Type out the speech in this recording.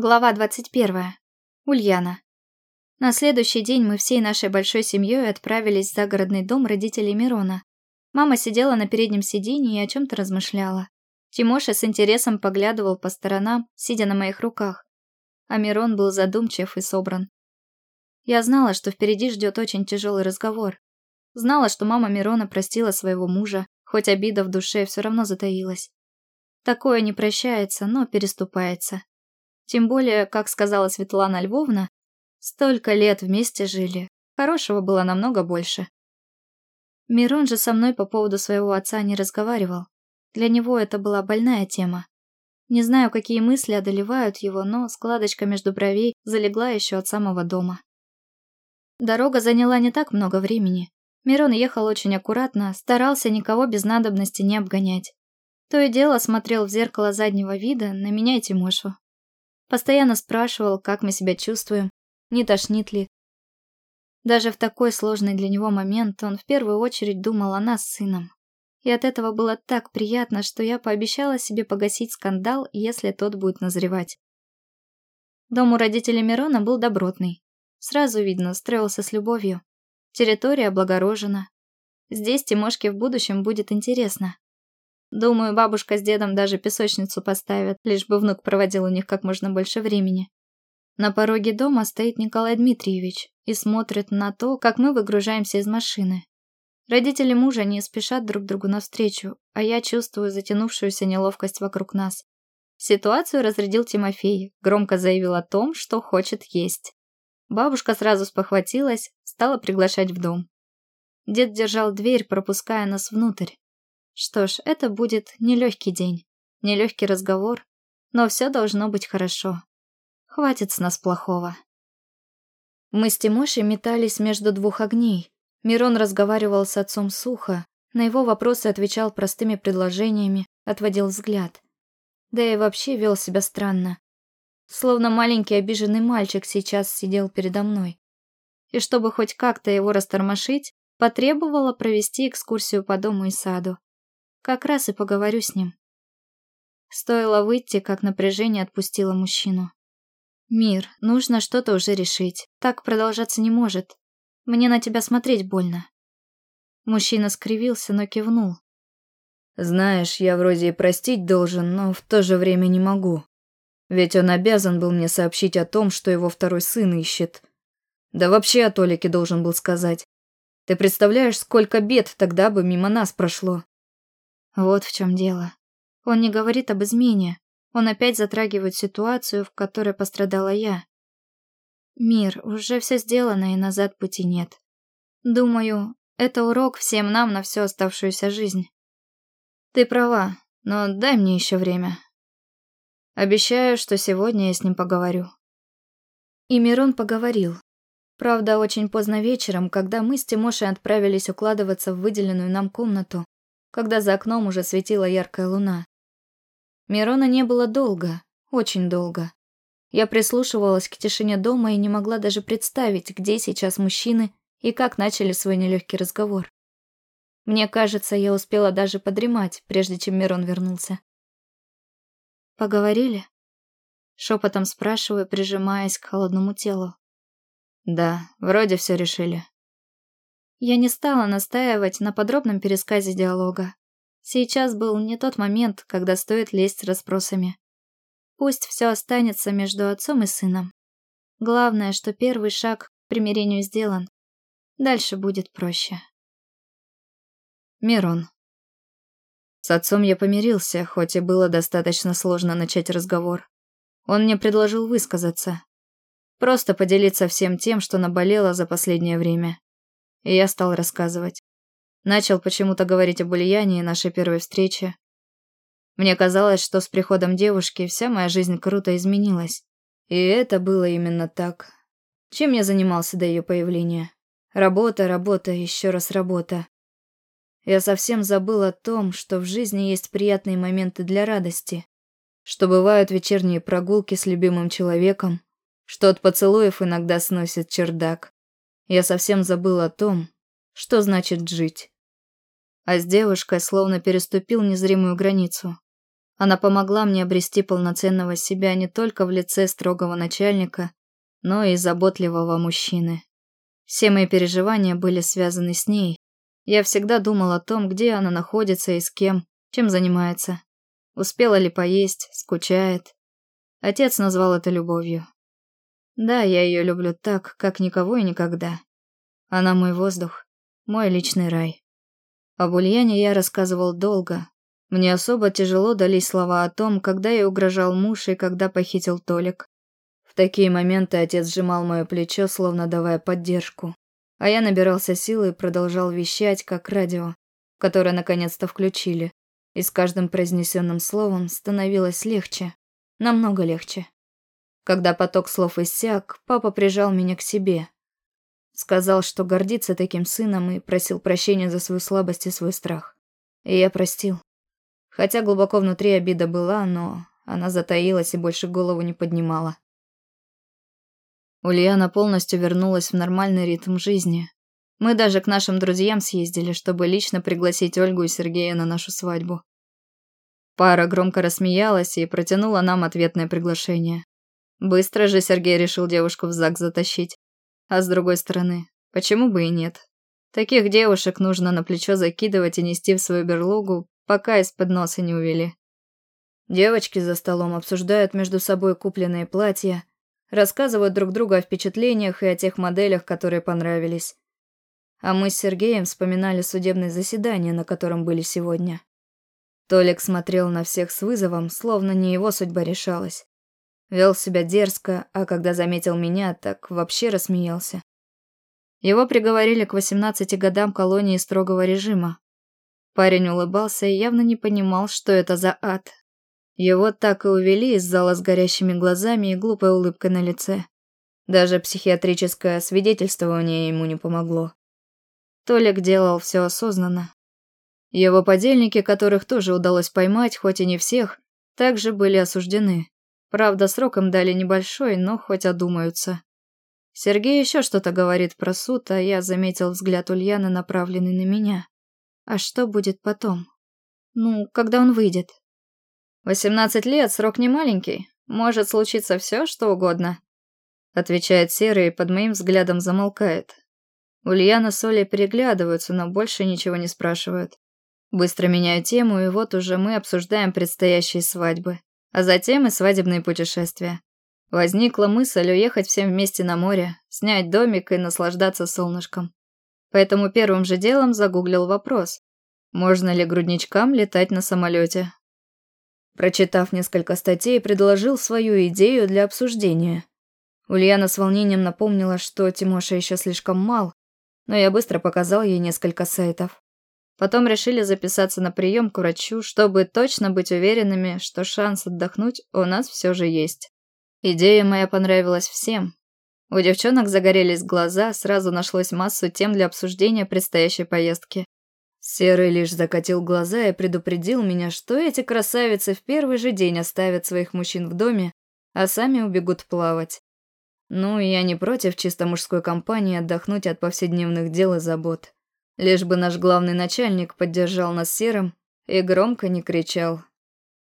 Глава 21. Ульяна. На следующий день мы всей нашей большой семьей отправились в загородный дом родителей Мирона. Мама сидела на переднем сиденье и о чем-то размышляла. Тимоша с интересом поглядывал по сторонам, сидя на моих руках. А Мирон был задумчив и собран. Я знала, что впереди ждет очень тяжелый разговор. Знала, что мама Мирона простила своего мужа, хоть обида в душе все равно затаилась. Такое не прощается, но переступается. Тем более, как сказала Светлана Львовна, столько лет вместе жили, хорошего было намного больше. Мирон же со мной по поводу своего отца не разговаривал. Для него это была больная тема. Не знаю, какие мысли одолевают его, но складочка между бровей залегла еще от самого дома. Дорога заняла не так много времени. Мирон ехал очень аккуратно, старался никого без надобности не обгонять. То и дело смотрел в зеркало заднего вида на меня и Тимошу. Постоянно спрашивал, как мы себя чувствуем, не тошнит ли. Даже в такой сложный для него момент он в первую очередь думал о нас с сыном. И от этого было так приятно, что я пообещала себе погасить скандал, если тот будет назревать. Дом у родителей Мирона был добротный. Сразу видно, строился с любовью. Территория облагорожена. Здесь Тимошке в будущем будет интересно. Думаю, бабушка с дедом даже песочницу поставят, лишь бы внук проводил у них как можно больше времени. На пороге дома стоит Николай Дмитриевич и смотрит на то, как мы выгружаемся из машины. Родители мужа не спешат друг другу навстречу, а я чувствую затянувшуюся неловкость вокруг нас. Ситуацию разрядил Тимофей, громко заявил о том, что хочет есть. Бабушка сразу спохватилась, стала приглашать в дом. Дед держал дверь, пропуская нас внутрь. Что ж, это будет нелегкий день, нелегкий разговор, но все должно быть хорошо. Хватит с нас плохого. Мы с Тимошей метались между двух огней. Мирон разговаривал с отцом сухо, на его вопросы отвечал простыми предложениями, отводил взгляд. Да и вообще вел себя странно. Словно маленький обиженный мальчик сейчас сидел передо мной. И чтобы хоть как-то его растормошить, потребовала провести экскурсию по дому и саду. Как раз и поговорю с ним. Стоило выйти, как напряжение отпустило мужчину. «Мир, нужно что-то уже решить. Так продолжаться не может. Мне на тебя смотреть больно». Мужчина скривился, но кивнул. «Знаешь, я вроде и простить должен, но в то же время не могу. Ведь он обязан был мне сообщить о том, что его второй сын ищет. Да вообще о Толике должен был сказать. Ты представляешь, сколько бед тогда бы мимо нас прошло?» Вот в чем дело. Он не говорит об измене. Он опять затрагивает ситуацию, в которой пострадала я. Мир, уже все сделано и назад пути нет. Думаю, это урок всем нам на всю оставшуюся жизнь. Ты права, но дай мне еще время. Обещаю, что сегодня я с ним поговорю. И Мирон поговорил. Правда, очень поздно вечером, когда мы с Тимошей отправились укладываться в выделенную нам комнату, когда за окном уже светила яркая луна. Мирона не было долго, очень долго. Я прислушивалась к тишине дома и не могла даже представить, где сейчас мужчины и как начали свой нелегкий разговор. Мне кажется, я успела даже подремать, прежде чем Мирон вернулся. «Поговорили?» Шепотом спрашиваю, прижимаясь к холодному телу. «Да, вроде все решили», я не стала настаивать на подробном пересказе диалога. Сейчас был не тот момент, когда стоит лезть с расспросами. Пусть все останется между отцом и сыном. Главное, что первый шаг к примирению сделан. Дальше будет проще. Мирон. С отцом я помирился, хоть и было достаточно сложно начать разговор. Он мне предложил высказаться. Просто поделиться всем тем, что наболело за последнее время. И я стал рассказывать. Начал почему-то говорить об Ульяне и нашей первой встрече. Мне казалось, что с приходом девушки вся моя жизнь круто изменилась. И это было именно так. Чем я занимался до ее появления? Работа, работа, еще раз работа. Я совсем забыл о том, что в жизни есть приятные моменты для радости, что бывают вечерние прогулки с любимым человеком, что от поцелуев иногда сносит чердак, я совсем забыл о том, что значит жить. А с девушкой словно переступил незримую границу. Она помогла мне обрести полноценного себя не только в лице строгого начальника, но и заботливого мужчины. Все мои переживания были связаны с ней. Я всегда думал о том, где она находится и с кем, чем занимается. Успела ли поесть, скучает. Отец назвал это любовью. Да, я ее люблю так, как никого и никогда. Она мой воздух, мой личный рай. Об Ульяне я рассказывал долго. Мне особо тяжело дались слова о том, когда ей угрожал муж и когда похитил Толик. В такие моменты отец сжимал мое плечо, словно давая поддержку. А я набирался силы и продолжал вещать, как радио, которое наконец-то включили. И с каждым произнесенным словом становилось легче. Намного легче. Когда поток слов иссяк, папа прижал меня к себе. Сказал, что гордится таким сыном и просил прощения за свою слабость и свой страх. И я простил. Хотя глубоко внутри обида была, но она затаилась и больше голову не поднимала. Ульяна полностью вернулась в нормальный ритм жизни. Мы даже к нашим друзьям съездили, чтобы лично пригласить Ольгу и Сергея на нашу свадьбу. Пара громко рассмеялась и протянула нам ответное приглашение. Быстро же Сергей решил девушку в ЗАГС затащить. А с другой стороны, почему бы и нет? Таких девушек нужно на плечо закидывать и нести в свою берлогу, пока из-под носа не увели. Девочки за столом обсуждают между собой купленные платья, рассказывают друг другу о впечатлениях и о тех моделях, которые понравились. А мы с Сергеем вспоминали судебное заседание, на котором были сегодня. Толик смотрел на всех с вызовом, словно не его судьба решалась. Вел себя дерзко, а когда заметил меня, так вообще рассмеялся. Его приговорили к 18 годам колонии строгого режима. Парень улыбался и явно не понимал, что это за ад. Его так и увели из зала с горящими глазами и глупой улыбкой на лице. Даже психиатрическое свидетельствование ему не помогло. Толик делал все осознанно. Его подельники, которых тоже удалось поймать, хоть и не всех, также были осуждены. Правда, срок им дали небольшой, но хоть одумаются. Сергей еще что-то говорит про суд, а я заметил взгляд Ульяны, направленный на меня. А что будет потом? Ну, когда он выйдет? Восемнадцать лет, срок не маленький. Может случиться все, что угодно. Отвечает Серый и под моим взглядом замолкает. Ульяна с Олей переглядываются, но больше ничего не спрашивают. Быстро меняю тему, и вот уже мы обсуждаем предстоящие свадьбы а затем и свадебные путешествия. Возникла мысль уехать всем вместе на море, снять домик и наслаждаться солнышком. Поэтому первым же делом загуглил вопрос, можно ли грудничкам летать на самолете. Прочитав несколько статей, предложил свою идею для обсуждения. Ульяна с волнением напомнила, что Тимоша еще слишком мал, но я быстро показал ей несколько сайтов. Потом решили записаться на прием к врачу, чтобы точно быть уверенными, что шанс отдохнуть у нас все же есть. Идея моя понравилась всем. У девчонок загорелись глаза, сразу нашлось массу тем для обсуждения предстоящей поездки. Серый лишь закатил глаза и предупредил меня, что эти красавицы в первый же день оставят своих мужчин в доме, а сами убегут плавать. Ну, я не против чисто мужской компании отдохнуть от повседневных дел и забот. Лишь бы наш главный начальник поддержал нас серым и громко не кричал.